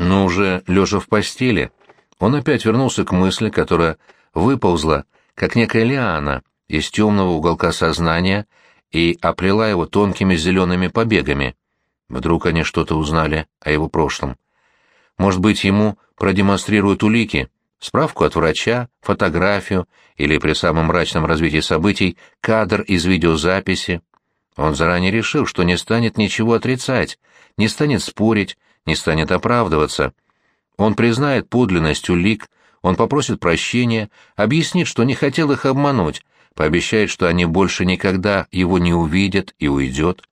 Но уже лежа в постели, он опять вернулся к мысли, которая выползла, как некая лиана, из темного уголка сознания и оплела его тонкими зелеными побегами. Вдруг они что-то узнали о его прошлом. Может быть, ему продемонстрируют улики, справку от врача, фотографию или при самом мрачном развитии событий кадр из видеозаписи. Он заранее решил, что не станет ничего отрицать, не станет спорить, не станет оправдываться. Он признает подлинность улик, он попросит прощения, объяснит, что не хотел их обмануть, пообещает, что они больше никогда его не увидят и уйдет.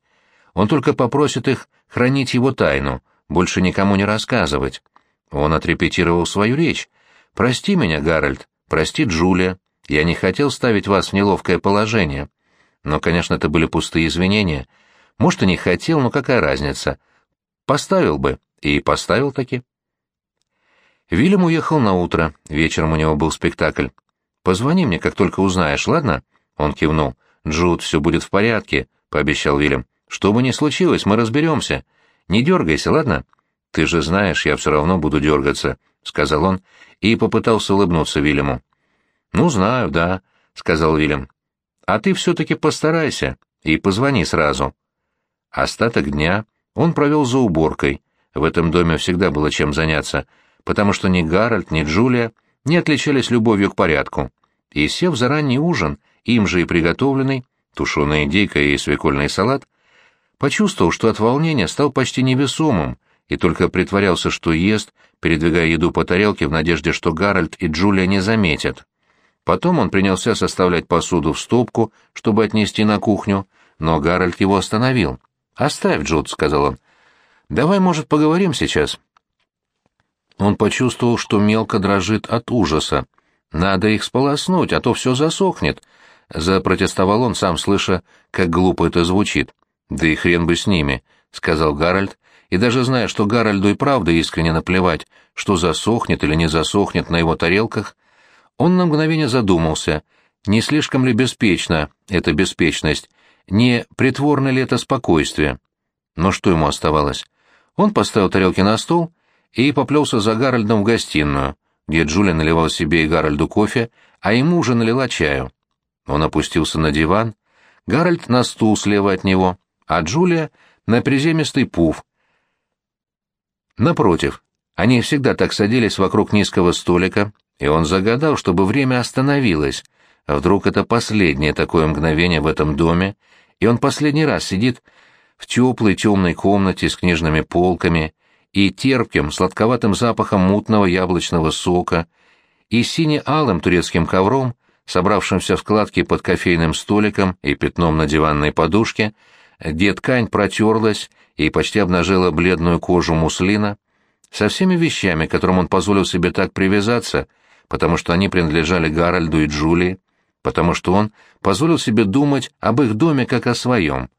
Он только попросит их хранить его тайну, больше никому не рассказывать. Он отрепетировал свою речь. «Прости меня, Гарольд, прости, Джулия, я не хотел ставить вас в неловкое положение». Но, конечно, это были пустые извинения. Может, и не хотел, но какая разница? Поставил бы, и поставил таки. Вильям уехал на утро, вечером у него был спектакль. «Позвони мне, как только узнаешь, ладно?» Он кивнул. «Джуд, все будет в порядке», — пообещал Вильям. «Что бы ни случилось, мы разберемся. Не дергайся, ладно?» «Ты же знаешь, я все равно буду дергаться», — сказал он и попытался улыбнуться Вильяму. «Ну, знаю, да», — сказал Виллем. «А ты все-таки постарайся и позвони сразу». Остаток дня он провел за уборкой. В этом доме всегда было чем заняться, потому что ни Гарольд, ни Джулия не отличались любовью к порядку. И, сев за ранний ужин, им же и приготовленный, тушеная индейка и свекольный салат, почувствовал, что от волнения стал почти невесомым и только притворялся, что ест, передвигая еду по тарелке в надежде, что Гарольд и Джулия не заметят. Потом он принялся составлять посуду в стопку, чтобы отнести на кухню, но Гарольд его остановил. «Оставь, Джуд», — сказал он. «Давай, может, поговорим сейчас?» Он почувствовал, что мелко дрожит от ужаса. «Надо их сполоснуть, а то все засохнет», — запротестовал он, сам слыша, как глупо это звучит. «Да и хрен бы с ними», — сказал Гарольд, и даже зная, что Гарольду и правда искренне наплевать, что засохнет или не засохнет на его тарелках, он на мгновение задумался, не слишком ли беспечна эта беспечность, не притворно ли это спокойствие. Но что ему оставалось? Он поставил тарелки на стол и поплелся за Гарольдом в гостиную, где Джулия наливал себе и Гарольду кофе, а ему уже налила чаю. Он опустился на диван, Гарольд на стул слева от него, а Джулия — на приземистый пуф. Напротив, они всегда так садились вокруг низкого столика, и он загадал, чтобы время остановилось. А вдруг это последнее такое мгновение в этом доме, и он последний раз сидит в теплой темной комнате с книжными полками и терпким, сладковатым запахом мутного яблочного сока, и сине-алым турецким ковром, собравшимся в складке под кофейным столиком и пятном на диванной подушке, где ткань протерлась и почти обнажила бледную кожу муслина, со всеми вещами, которым он позволил себе так привязаться, потому что они принадлежали Гарольду и Джулии, потому что он позволил себе думать об их доме как о своем.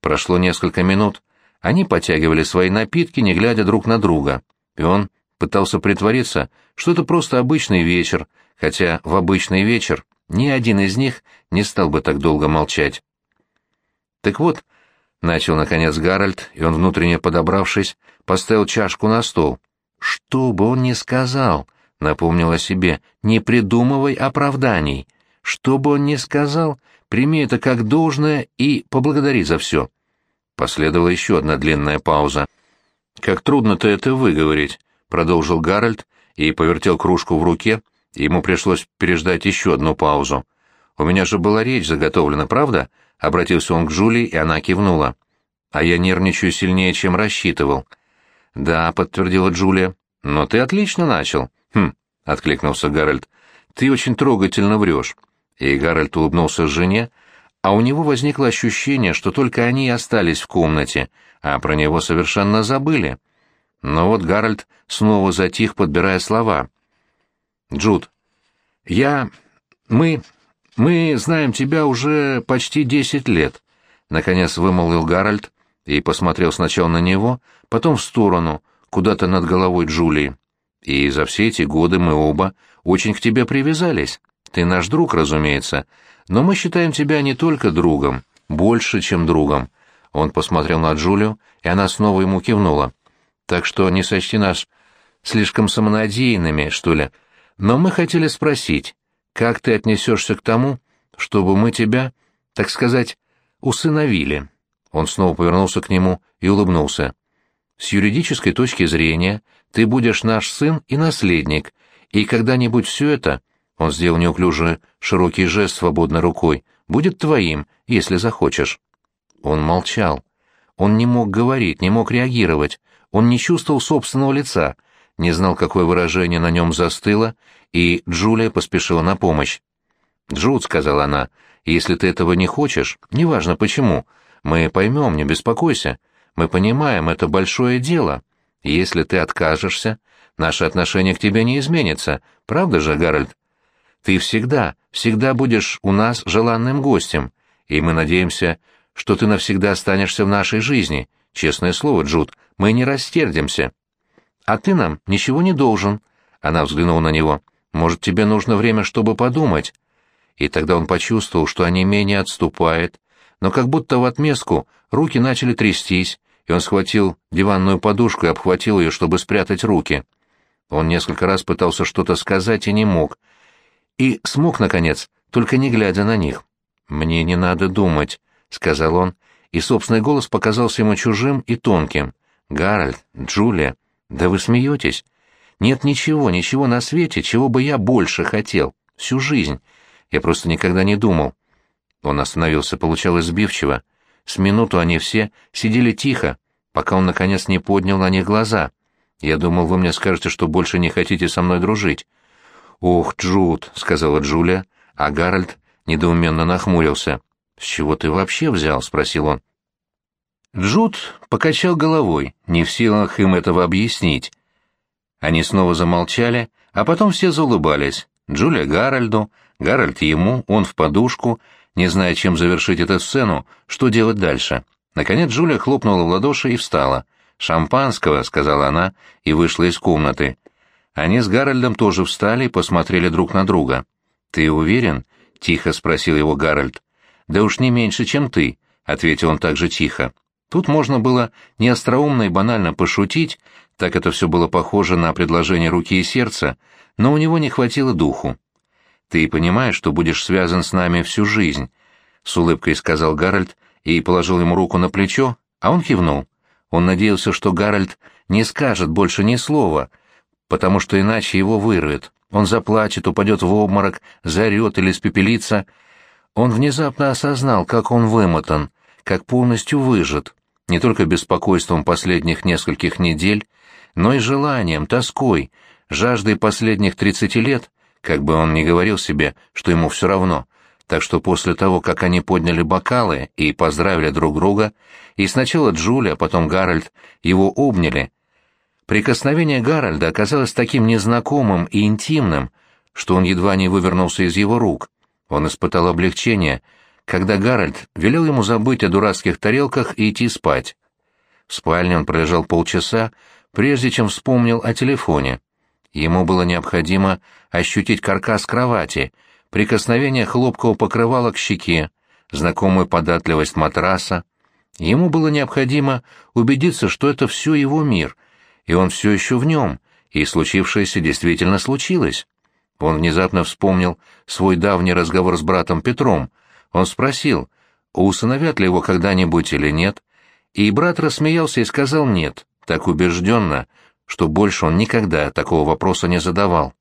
Прошло несколько минут, они потягивали свои напитки, не глядя друг на друга, и он пытался притвориться, что это просто обычный вечер, хотя в обычный вечер ни один из них не стал бы так долго молчать. Так вот, начал наконец Гарольд, и он, внутренне подобравшись, поставил чашку на стол. Что бы он ни сказал, напомнил он себе, не придумывай оправданий. Что бы он ни сказал, прими это как должное и поблагодари за все. Последовала еще одна длинная пауза. «Как трудно-то это выговорить», — продолжил Гарольд и повертел кружку в руке, ему пришлось переждать еще одну паузу. «У меня же была речь заготовлена, правда?» — обратился он к Джулии, и она кивнула. «А я нервничаю сильнее, чем рассчитывал». «Да», — подтвердила Джулия. «Но ты отлично начал». «Хм», — откликнулся Гарольд. «Ты очень трогательно врешь». И Гарольд улыбнулся жене, — а у него возникло ощущение, что только они и остались в комнате, а про него совершенно забыли. Но вот Гарольд снова затих, подбирая слова. «Джуд, я... мы... мы знаем тебя уже почти десять лет», — наконец вымолвил Гарольд и посмотрел сначала на него, потом в сторону, куда-то над головой Джулии. «И за все эти годы мы оба очень к тебе привязались. Ты наш друг, разумеется, но мы считаем тебя не только другом, больше, чем другом. Он посмотрел на Джулию, и она снова ему кивнула. так что не сочти нас слишком самонадеянными, что ли. Но мы хотели спросить, как ты отнесешься к тому, чтобы мы тебя, так сказать, усыновили?» Он снова повернулся к нему и улыбнулся. «С юридической точки зрения ты будешь наш сын и наследник, и когда-нибудь все это, — он сделал неуклюже широкий жест свободной рукой, — будет твоим, если захочешь». Он молчал. Он не мог говорить, не мог реагировать, он не чувствовал собственного лица, не знал, какое выражение на нем застыло, и Джулия поспешила на помощь. «Джуд», — сказала она, — «если ты этого не хочешь, неважно почему, мы поймем, не беспокойся. Мы понимаем, это большое дело. Если ты откажешься, наше отношение к тебе не изменится, правда же, Гарольд? Ты всегда, всегда будешь у нас желанным гостем, и мы надеемся, что ты навсегда останешься в нашей жизни. Честное слово, Джуд, мы не растердимся. А ты нам ничего не должен. Она взглянула на него. Может, тебе нужно время, чтобы подумать? И тогда он почувствовал, что они менее отступает, но как будто в отместку руки начали трястись, и он схватил диванную подушку и обхватил ее, чтобы спрятать руки. Он несколько раз пытался что-то сказать и не мог. И смог, наконец, только не глядя на них. «Мне не надо думать», — сказал он, и собственный голос показался ему чужим и тонким. «Гарольд, Джулия, да вы смеетесь? Нет ничего, ничего на свете, чего бы я больше хотел. Всю жизнь. Я просто никогда не думал». Он остановился, получалось сбивчиво. С минуту они все сидели тихо, пока он, наконец, не поднял на них глаза. Я думал, вы мне скажете, что больше не хотите со мной дружить. «Ох, Джуд», — сказала Джулия, а Гарольд недоуменно нахмурился. «С чего ты вообще взял?» — спросил он. Джуд покачал головой, не в силах им этого объяснить. Они снова замолчали, а потом все заулыбались. Джулия Гарольду, Гарольд ему, он в подушку, не зная, чем завершить эту сцену, что делать дальше. Наконец Джулия хлопнула в ладоши и встала. «Шампанского», — сказала она, и вышла из комнаты. Они с Гарольдом тоже встали и посмотрели друг на друга. «Ты уверен?» — тихо спросил его Гарольд. «Да уж не меньше, чем ты», — ответил он также тихо. Тут можно было не остроумно и банально пошутить, так это все было похоже на предложение руки и сердца, но у него не хватило духу. «Ты понимаешь, что будешь связан с нами всю жизнь», — с улыбкой сказал Гарольд и положил ему руку на плечо, а он кивнул. Он надеялся, что Гарольд не скажет больше ни слова, потому что иначе его вырвет. Он заплачет, упадет в обморок, заорет или испепелится. Он внезапно осознал, как он вымотан, как полностью выжат, не только беспокойством последних нескольких недель, но и желанием, тоской, жаждой последних тридцати лет, как бы он ни говорил себе, что ему все равно. Так что после того, как они подняли бокалы и поздравили друг друга, и сначала Джулия, а потом Гарольд его обняли, прикосновение Гарольда оказалось таким незнакомым и интимным, что он едва не вывернулся из его рук. Он испытал облегчение — когда Гарольд велел ему забыть о дурацких тарелках и идти спать. В спальне он пролежал полчаса, прежде чем вспомнил о телефоне. Ему было необходимо ощутить каркас кровати, прикосновение хлопкового покрывала к щеке, знакомую податливость матраса. Ему было необходимо убедиться, что это все его мир, и он все еще в нем, и случившееся действительно случилось. Он внезапно вспомнил свой давний разговор с братом Петром — он спросил, усыновят ли его когда-нибудь или нет, и брат рассмеялся и сказал «нет», так убежденно, что больше он никогда такого вопроса не задавал.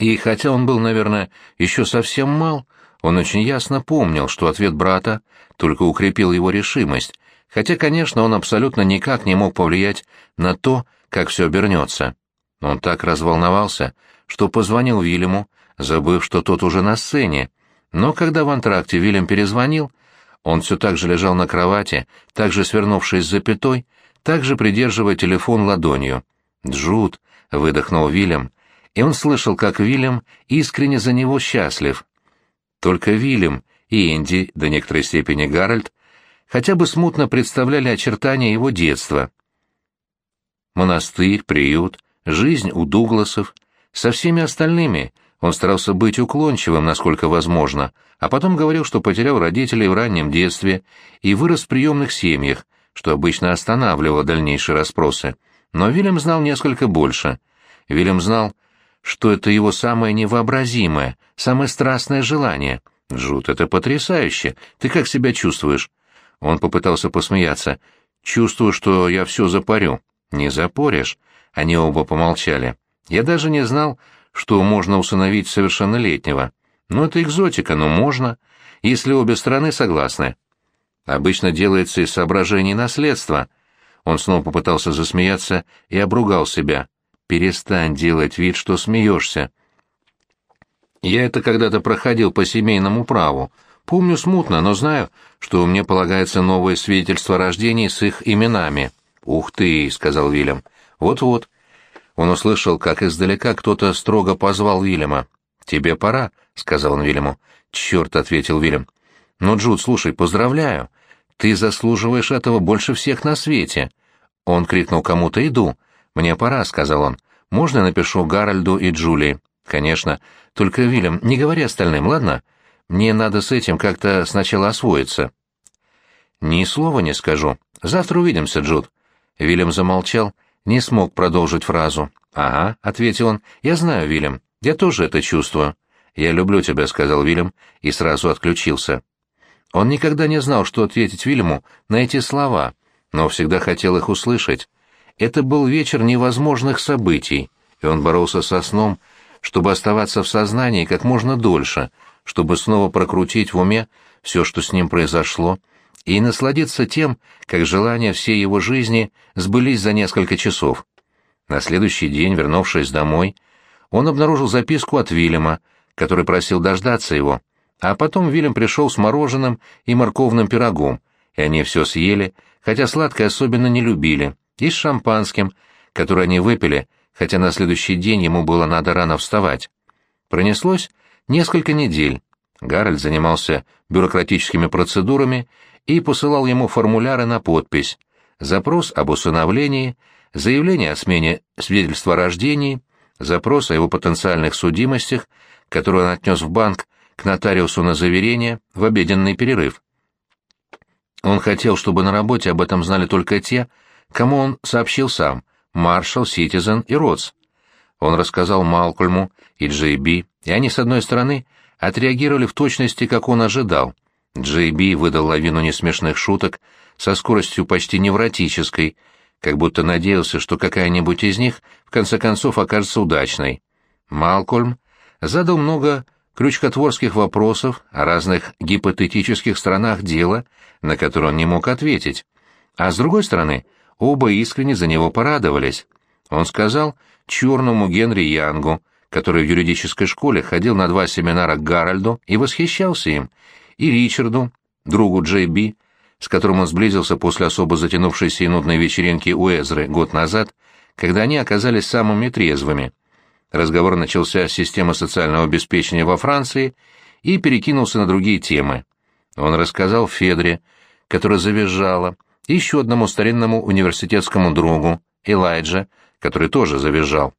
И хотя он был, наверное, еще совсем мал, он очень ясно помнил, что ответ брата только укрепил его решимость, хотя, конечно, он абсолютно никак не мог повлиять на то, как все обернется. Он так разволновался, что позвонил Вильяму, забыв, что тот уже на сцене, но когда в антракте Вильям перезвонил, он все так же лежал на кровати, так же свернувшись за пятой, так же придерживая телефон ладонью. «Джуд», — выдохнул Вильям, и он слышал, как Вильям искренне за него счастлив. Только Вильям и Энди, до некоторой степени Гарольд, хотя бы смутно представляли очертания его детства. Монастырь, приют, жизнь у Дугласов, со всеми остальными он старался быть уклончивым, насколько возможно, а потом говорил, что потерял родителей в раннем детстве и вырос в приемных семьях, что обычно останавливало дальнейшие расспросы. Но Вильям знал несколько больше. Вильям знал, что это его самое невообразимое, самое страстное желание. «Джуд, это потрясающе! Ты как себя чувствуешь?» Он попытался посмеяться. «Чувствую, что я все запорю». «Не запоришь». Они оба помолчали. «Я даже не знал, что можно усыновить совершеннолетнего. Ну, это экзотика, но можно, если обе стороны согласны. Обычно делается из соображений наследства». Он снова попытался засмеяться и обругал себя. «Перестань делать вид, что смеешься». «Я это когда-то проходил по семейному праву. Помню смутно, но знаю, что мне полагается новое свидетельство о рождении с их именами». «Ух ты», — сказал Вильям. «Вот-вот». Он услышал, как издалека кто-то строго позвал Вильяма. «Тебе пора», — сказал он Вильяму. «Черт», — ответил Вильям. «Ну, Джуд, слушай, поздравляю. Ты заслуживаешь этого больше всех на свете». Он крикнул кому-то «Иду». «Мне пора», — сказал он. «Можно я напишу Гарольду и Джулии?» «Конечно. Только, Вильям, не говори остальным, ладно? Мне надо с этим как-то сначала освоиться». «Ни слова не скажу. Завтра увидимся, Джуд». Вильям замолчал, не смог продолжить фразу. «Ага», — ответил он, — «я знаю, Вильям, я тоже это чувствую». «Я люблю тебя», — сказал Вильям, и сразу отключился. Он никогда не знал, что ответить Вильяму на эти слова, но всегда хотел их услышать. Это был вечер невозможных событий, и он боролся со сном, чтобы оставаться в сознании как можно дольше, чтобы снова прокрутить в уме все, что с ним произошло, и насладиться тем, как желания всей его жизни сбылись за несколько часов. На следующий день, вернувшись домой, он обнаружил записку от Вильяма, который просил дождаться его, а потом Вильям пришел с мороженым и морковным пирогом, и они все съели, хотя сладкое особенно не любили, и с шампанским, которое они выпили, хотя на следующий день ему было надо рано вставать. Пронеслось несколько недель. Гарольд занимался бюрократическими процедурами и посылал ему формуляры на подпись, запрос об усыновлении, заявление о смене свидетельства о рождении, запрос о его потенциальных судимостях, который он отнес в банк к нотариусу на заверение в обеденный перерыв. Он хотел, чтобы на работе об этом знали только те, кому он сообщил сам, Маршал, Ситизен и Ротс. Он рассказал Малкольму и Джей Би, и они, с одной стороны, отреагировали в точности, как он ожидал, Джей Би выдал лавину несмешных шуток со скоростью почти невротической, как будто надеялся, что какая-нибудь из них в конце концов окажется удачной. Малкольм задал много крючкотворских вопросов о разных гипотетических сторонах дела, на которые он не мог ответить. А с другой стороны, оба искренне за него порадовались. Он сказал черному Генри Янгу, который в юридической школе ходил на два семинара к Гарольду и восхищался им, и Ричарду, другу Джей Би, с которым он сблизился после особо затянувшейся и нудной вечеринки у Эзры год назад, когда они оказались самыми трезвыми. Разговор начался с системы социального обеспечения во Франции и перекинулся на другие темы. Он рассказал Федре, которая завизжала, еще одному старинному университетскому другу, Элайджа, который тоже завизжал.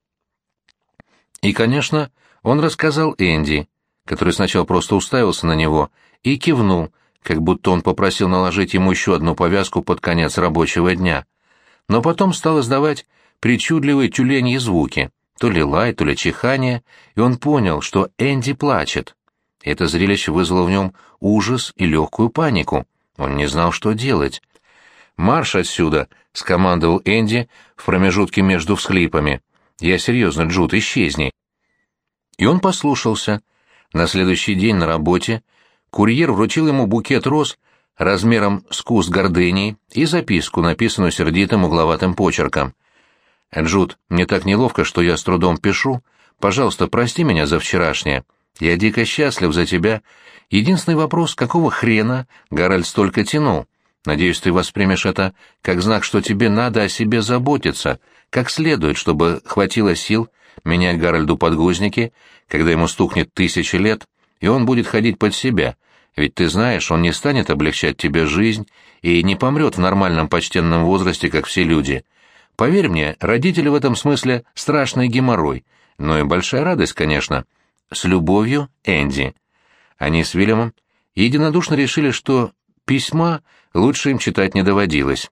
И, конечно, он рассказал Энди, который сначала просто уставился на него и кивнул, как будто он попросил наложить ему еще одну повязку под конец рабочего дня. Но потом стал издавать причудливые тюленьи звуки, то ли лай, то ли чихание, и он понял, что Энди плачет. Это зрелище вызвало в нем ужас и легкую панику. Он не знал, что делать. «Марш отсюда!» — скомандовал Энди в промежутке между всхлипами. «Я серьезно, Джуд, исчезни!» И он послушался. На следующий день на работе Курьер вручил ему букет роз размером с куст гордыни и записку, написанную сердитым угловатым почерком. «Джуд, мне так неловко, что я с трудом пишу. Пожалуйста, прости меня за вчерашнее. Я дико счастлив за тебя. Единственный вопрос, какого хрена Гарольд столько тянул? Надеюсь, ты воспримешь это как знак, что тебе надо о себе заботиться, как следует, чтобы хватило сил менять Гарольду подгузники, когда ему стукнет тысячи лет, и он будет ходить под себя, ведь ты знаешь, он не станет облегчать тебе жизнь и не помрет в нормальном почтенном возрасте, как все люди. Поверь мне, родители в этом смысле страшный геморрой, но и большая радость, конечно. С любовью, Энди. Они с Вильямом единодушно решили, что письма лучше им читать не доводилось.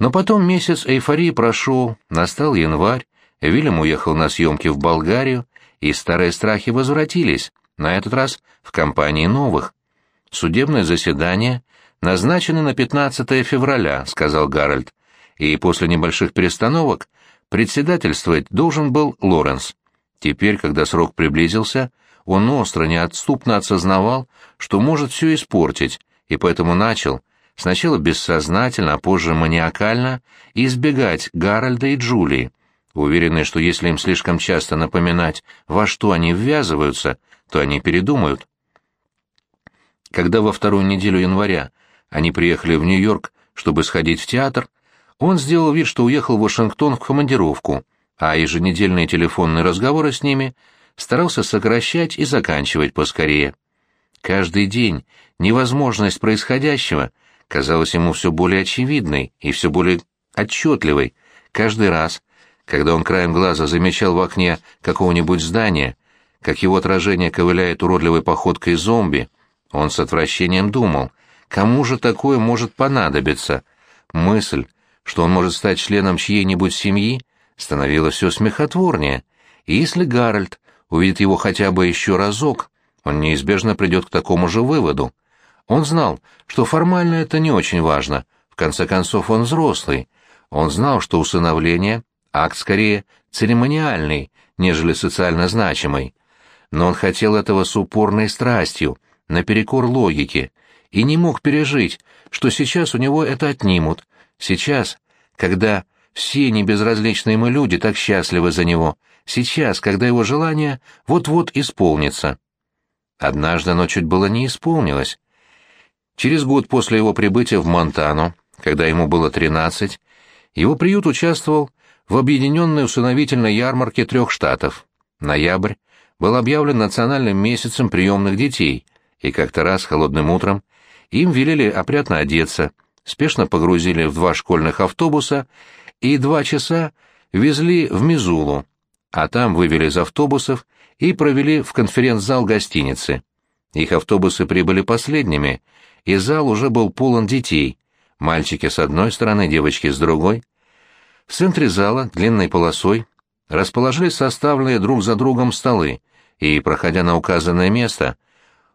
Но потом месяц эйфории прошел, настал январь, Вильям уехал на съемки в Болгарию, и старые страхи возвратились, на этот раз в компании новых. «Судебное заседание назначено на 15 февраля», — сказал Гарольд, и после небольших перестановок председательствовать должен был Лоренс. Теперь, когда срок приблизился, он остро, неотступно осознавал, что может все испортить, и поэтому начал, сначала бессознательно, а позже маниакально, избегать Гарольда и Джулии, уверенный, что если им слишком часто напоминать, во что они ввязываются, то они передумают. Когда во вторую неделю января они приехали в Нью-Йорк, чтобы сходить в театр, он сделал вид, что уехал в Вашингтон в командировку, а еженедельные телефонные разговоры с ними старался сокращать и заканчивать поскорее. Каждый день невозможность происходящего казалась ему все более очевидной и все более отчетливой. Каждый раз, когда он краем глаза замечал в окне какого-нибудь здания, как его отражение ковыляет уродливой походкой зомби, он с отвращением думал, кому же такое может понадобиться? Мысль, что он может стать членом чьей-нибудь семьи, становилась все смехотворнее, и если Гарольд увидит его хотя бы еще разок, он неизбежно придет к такому же выводу. Он знал, что формально это не очень важно, в конце концов он взрослый. Он знал, что усыновление — акт скорее церемониальный, нежели социально значимый. Но он хотел этого с упорной страстью, наперекор логике, и не мог пережить, что сейчас у него это отнимут, сейчас, когда все небезразличные ему люди так счастливы за него, сейчас, когда его желание вот-вот исполнится. Однажды оно чуть было не исполнилось. Через год после его прибытия в Монтану, когда ему было 13, его приют участвовал в объединенной усыновительной ярмарке трех штатов. Ноябрь был объявлен национальным месяцем приемных детей, и как-то раз холодным утром им велели опрятно одеться, спешно погрузили в два школьных автобуса и два часа везли в Мизулу, а там вывели из автобусов и провели в конференц-зал гостиницы. Их автобусы прибыли последними, и зал уже был полон детей, мальчики с одной стороны, девочки с другой. В центре зала, длинной полосой, расположились составленные друг за другом столы, и, проходя на указанное место,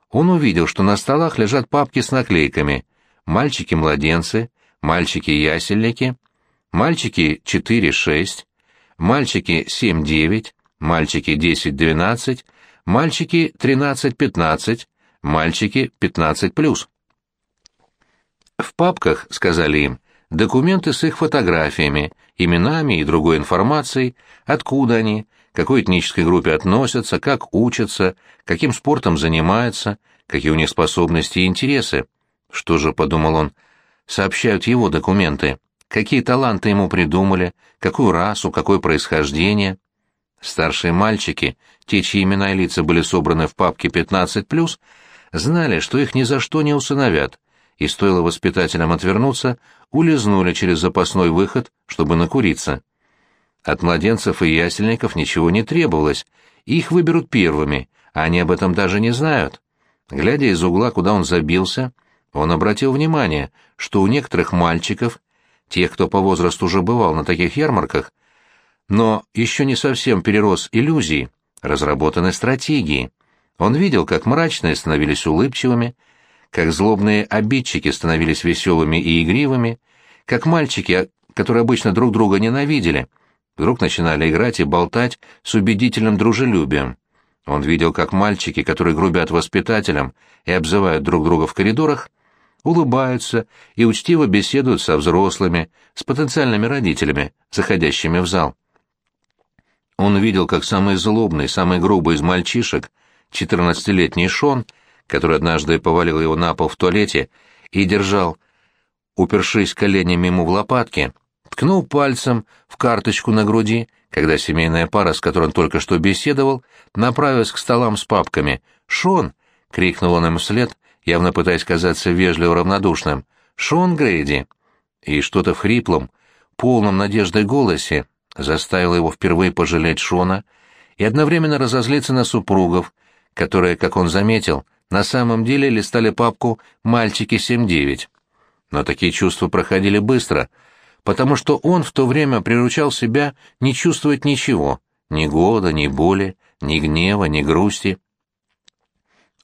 он увидел, что на столах лежат папки с наклейками «Мальчики-младенцы», «Мальчики-ясельники», «Мальчики 4-6», «Мальчики 7-9», «Мальчики 10-12», «Мальчики 13-15», «Мальчики 15+.» В папках, сказали им, документы с их фотографиями, именами и другой информацией, откуда они, какой этнической группе относятся, как учатся, каким спортом занимаются, какие у них способности и интересы. Что же, подумал он, сообщают его документы, какие таланты ему придумали, какую расу, какое происхождение. Старшие мальчики, те, чьи имена и лица были собраны в папке 15+, знали, что их ни за что не усыновят, и стоило воспитателям отвернуться, улизнули через запасной выход, чтобы накуриться. От младенцев и ясельников ничего не требовалось, их выберут первыми, а они об этом даже не знают. Глядя из угла, куда он забился, он обратил внимание, что у некоторых мальчиков, тех, кто по возрасту уже бывал на таких ярмарках, но еще не совсем перерос иллюзии, разработаны стратегии. Он видел, как мрачные становились улыбчивыми, как злобные обидчики становились веселыми и игривыми, как мальчики, которые обычно друг друга ненавидели, вдруг начинали играть и болтать с убедительным дружелюбием. Он видел, как мальчики, которые грубят воспитателям и обзывают друг друга в коридорах, улыбаются и учтиво беседуют со взрослыми, с потенциальными родителями, заходящими в зал. Он видел, как самый злобный, самый грубый из мальчишек, четырнадцатилетний Шон, который однажды повалил его на пол в туалете и держал, упершись коленями ему в лопатки, ткнул пальцем в карточку на груди, когда семейная пара, с которой он только что беседовал, направилась к столам с папками. «Шон!» — крикнул он им вслед, явно пытаясь казаться вежливо равнодушным. «Шон Грейди!» И что-то в хриплом, полном надеждой голосе заставило его впервые пожалеть Шона и одновременно разозлиться на супругов, которые, как он заметил, на самом деле листали папку «Мальчики 7-9». Но такие чувства проходили быстро, потому что он в то время приручал себя не чувствовать ничего, ни года, ни боли, ни гнева, ни грусти.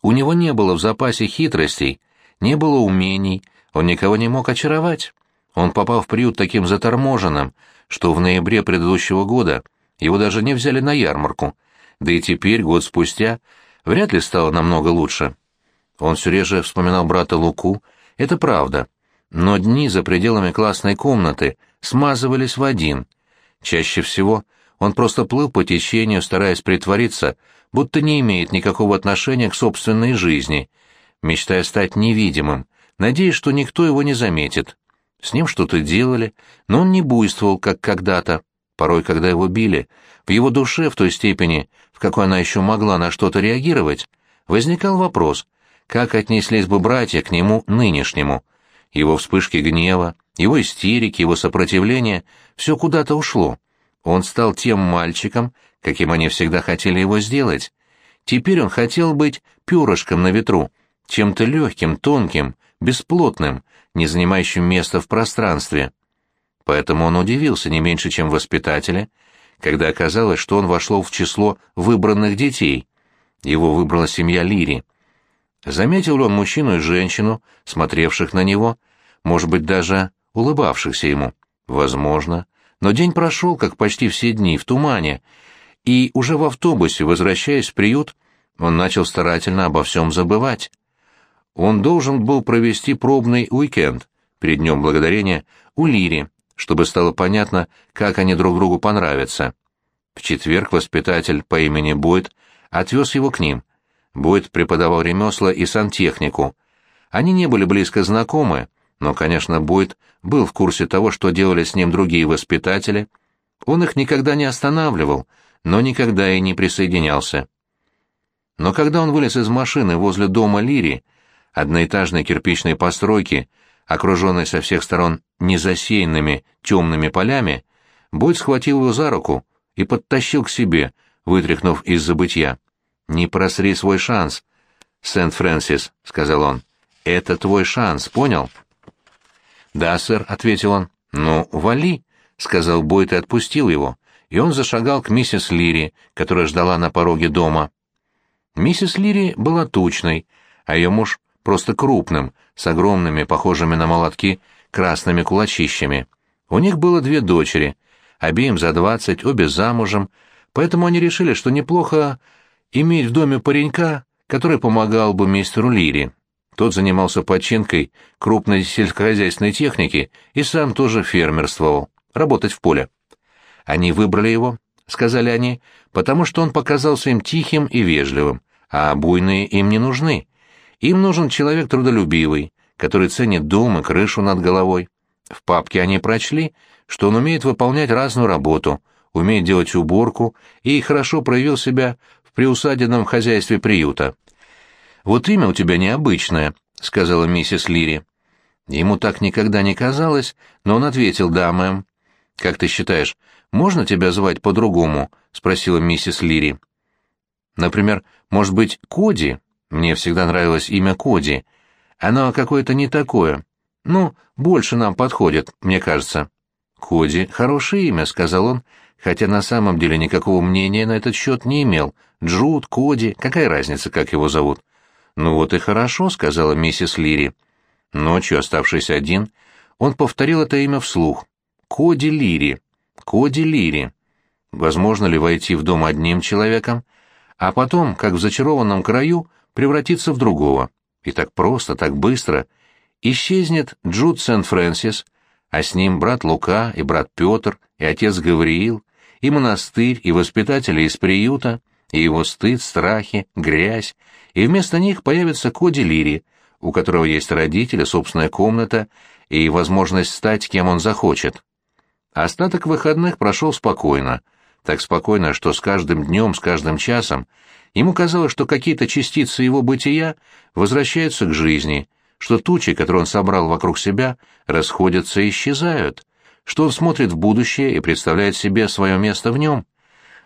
У него не было в запасе хитростей, не было умений, он никого не мог очаровать. Он попал в приют таким заторможенным, что в ноябре предыдущего года его даже не взяли на ярмарку, да и теперь, год спустя, вряд ли стало намного лучше. Он все реже вспоминал брата Луку, это правда, но дни за пределами классной комнаты смазывались в один. Чаще всего он просто плыл по течению, стараясь притвориться, будто не имеет никакого отношения к собственной жизни, мечтая стать невидимым, надеясь, что никто его не заметит. С ним что-то делали, но он не буйствовал, как когда-то. Порой, когда его били, в его душе, в той степени, в какой она еще могла на что-то реагировать, возникал вопрос, как отнеслись бы братья к нему нынешнему. Его вспышки гнева, его истерики, его сопротивление — все куда-то ушло. Он стал тем мальчиком, каким они всегда хотели его сделать. Теперь он хотел быть перышком на ветру, чем-то легким, тонким, бесплотным, не занимающим места в пространстве. Поэтому он удивился не меньше, чем воспитатели, когда оказалось, что он вошел в число выбранных детей. Его выбрала семья Лири. Заметил ли он мужчину и женщину, смотревших на него, может быть, даже улыбавшихся ему? Возможно. Но день прошел, как почти все дни, в тумане, и уже в автобусе, возвращаясь в приют, он начал старательно обо всем забывать. Он должен был провести пробный уикенд перед Днем Благодарения у Лири, чтобы стало понятно, как они друг другу понравятся. В четверг воспитатель по имени Бойд отвез его к ним. Бойд преподавал ремесла и сантехнику. Они не были близко знакомы, но, конечно, Бойд был в курсе того, что делали с ним другие воспитатели. Он их никогда не останавливал, но никогда и не присоединялся. Но когда он вылез из машины возле дома Лири, одноэтажной кирпичной постройки, окруженной со всех сторон незасеянными темными полями, Бойд схватил его за руку и подтащил к себе, вытряхнув из забытья. «Не просри свой шанс, Сент-Фрэнсис», — сказал он. «Это твой шанс, понял?» «Да, сэр», — ответил он. «Ну, вали», — сказал Бойд и отпустил его, и он зашагал к миссис Лири, которая ждала на пороге дома. Миссис Лири была тучной, а ее муж просто крупным, с огромными, похожими на молотки, красными кулачищами. У них было две дочери, обеим за двадцать, обе замужем, поэтому они решили, что неплохо иметь в доме паренька, который помогал бы мистеру Лири. Тот занимался починкой крупной сельскохозяйственной техники и сам тоже фермерствовал, работать в поле. Они выбрали его, сказали они, потому что он показался им тихим и вежливым, а буйные им не нужны. Им нужен человек трудолюбивый, который ценит дом и крышу над головой. В папке они прочли, что он умеет выполнять разную работу, умеет делать уборку и хорошо проявил себя в приусадебном хозяйстве приюта. «Вот имя у тебя необычное», — сказала миссис Лири. Ему так никогда не казалось, но он ответил «да, мэм». «Как ты считаешь, можно тебя звать по-другому?» — спросила миссис Лири. «Например, может быть, Коди?» Мне всегда нравилось имя Коди. Оно какое-то не такое. Ну, больше нам подходит, мне кажется. Коди — хорошее имя, — сказал он, хотя на самом деле никакого мнения на этот счет не имел. Джуд, Коди, какая разница, как его зовут? Ну вот и хорошо, — сказала миссис Лири. Ночью, оставшись один, он повторил это имя вслух. Коди Лири. Коди Лири. Возможно ли войти в дом одним человеком, а потом, как в зачарованном краю, превратиться в другого. И так просто, так быстро. Исчезнет Джуд Сент-Фрэнсис, а с ним брат Лука и брат Петр, и отец Гавриил, и монастырь, и воспитатели из приюта, и его стыд, страхи, грязь, и вместо них появится Коди Лири, у которого есть родители, собственная комната и возможность стать кем он захочет. Остаток выходных прошел спокойно, так спокойно, что с каждым днем, с каждым часом Ему казалось, что какие-то частицы его бытия возвращаются к жизни, что тучи, которые он собрал вокруг себя, расходятся и исчезают, что он смотрит в будущее и представляет себе свое место в нем.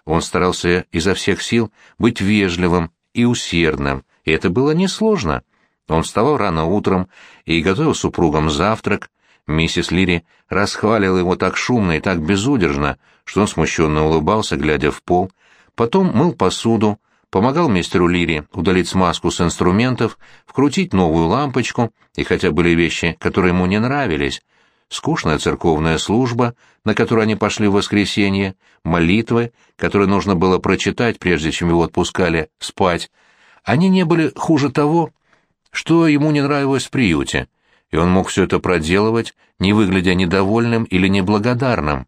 Он старался изо всех сил быть вежливым и усердным, и это было несложно. Он вставал рано утром и готовил супругам завтрак, Миссис Лири расхвалила его так шумно и так безудержно, что он смущенно улыбался, глядя в пол, потом мыл посуду, помогал мистеру Лири удалить смазку с инструментов, вкрутить новую лампочку, и хотя были вещи, которые ему не нравились, скучная церковная служба, на которую они пошли в воскресенье, молитвы, которые нужно было прочитать, прежде чем его отпускали спать, они не были хуже того, что ему не нравилось в приюте, и он мог все это проделывать, не выглядя недовольным или неблагодарным.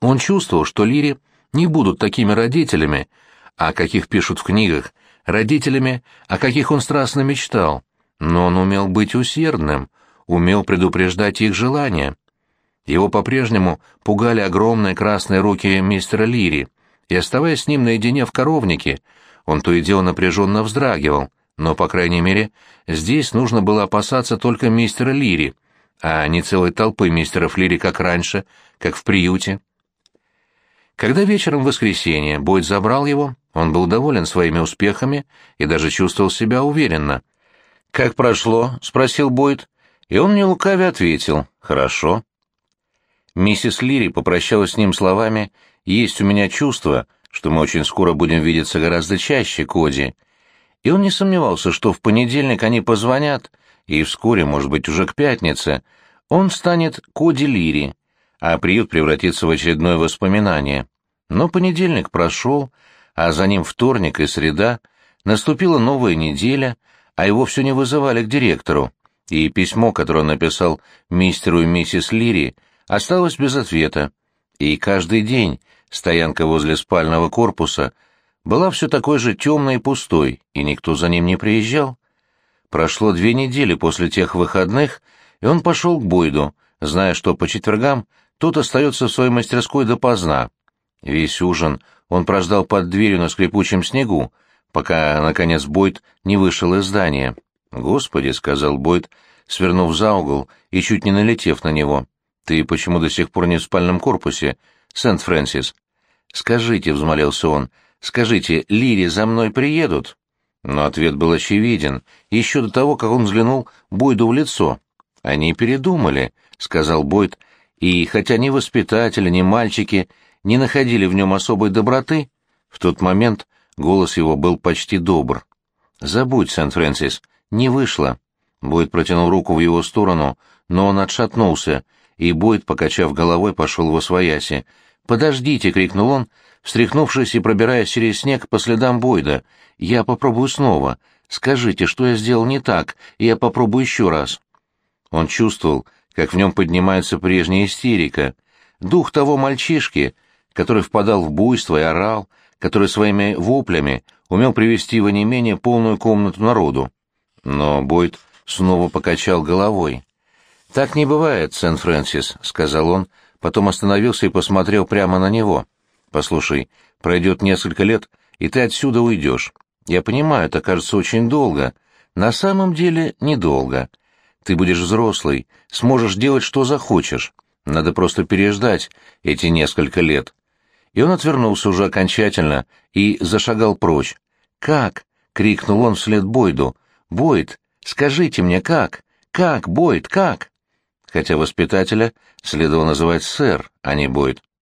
Он чувствовал, что Лири не будут такими родителями, о каких пишут в книгах, родителями, о каких он страстно мечтал, но он умел быть усердным, умел предупреждать их желания. Его по-прежнему пугали огромные красные руки мистера Лири, и, оставаясь с ним наедине в коровнике, он то и дело напряженно вздрагивал, но, по крайней мере, здесь нужно было опасаться только мистера Лири, а не целой толпы мистеров Лири, как раньше, как в приюте. Когда вечером в воскресенье Бойд забрал его, он был доволен своими успехами и даже чувствовал себя уверенно. «Как прошло?» — спросил Бойд, и он не лукаве ответил «Хорошо». Миссис Лири попрощалась с ним словами «Есть у меня чувство, что мы очень скоро будем видеться гораздо чаще, Коди». И он не сомневался, что в понедельник они позвонят, и вскоре, может быть, уже к пятнице, он станет Коди Лири, а приют превратится в очередное воспоминание. Но понедельник прошел, а за ним вторник и среда, наступила новая неделя, а его все не вызывали к директору, и письмо, которое он написал мистеру и миссис Лири, осталось без ответа, и каждый день стоянка возле спального корпуса была все такой же темной и пустой, и никто за ним не приезжал. Прошло две недели после тех выходных, и он пошел к Бойду, зная, что по четвергам тот остается в своей мастерской допоздна, Весь ужин он прождал под дверью на скрипучем снегу, пока, наконец, Бойд не вышел из здания. «Господи», — сказал Бойд, свернув за угол и чуть не налетев на него, — «ты почему до сих пор не в спальном корпусе, Сент-Фрэнсис?» «Скажите», — взмолился он, — «скажите, Лири за мной приедут?» Но ответ был очевиден, еще до того, как он взглянул Бойду в лицо. «Они передумали», — сказал Бойд, — «и хотя ни воспитатели, ни мальчики не находили в нем особой доброты, в тот момент голос его был почти добр. «Забудь, Сент-Фрэнсис, не вышло». Бойд протянул руку в его сторону, но он отшатнулся, и Бойд, покачав головой, пошел во свояси. «Подождите!» — крикнул он, встряхнувшись и пробираясь через снег по следам Бойда. «Я попробую снова. Скажите, что я сделал не так, и я попробую еще раз». Он чувствовал, как в нем поднимается прежняя истерика. Дух того мальчишки, который впадал в буйство и орал, который своими воплями умел привести в онемение полную комнату народу. Но Бойд снова покачал головой. «Так не бывает, Сент-Фрэнсис», — сказал он, потом остановился и посмотрел прямо на него. «Послушай, пройдет несколько лет, и ты отсюда уйдешь. Я понимаю, это кажется очень долго. На самом деле недолго. Ты будешь взрослый, сможешь делать, что захочешь. Надо просто переждать эти несколько лет и он отвернулся уже окончательно и зашагал прочь. «Как?» — крикнул он вслед Бойду. «Бойд, скажите мне, как? Как, Бойд, как?» Хотя воспитателя следовало называть сэр, а не Бойд.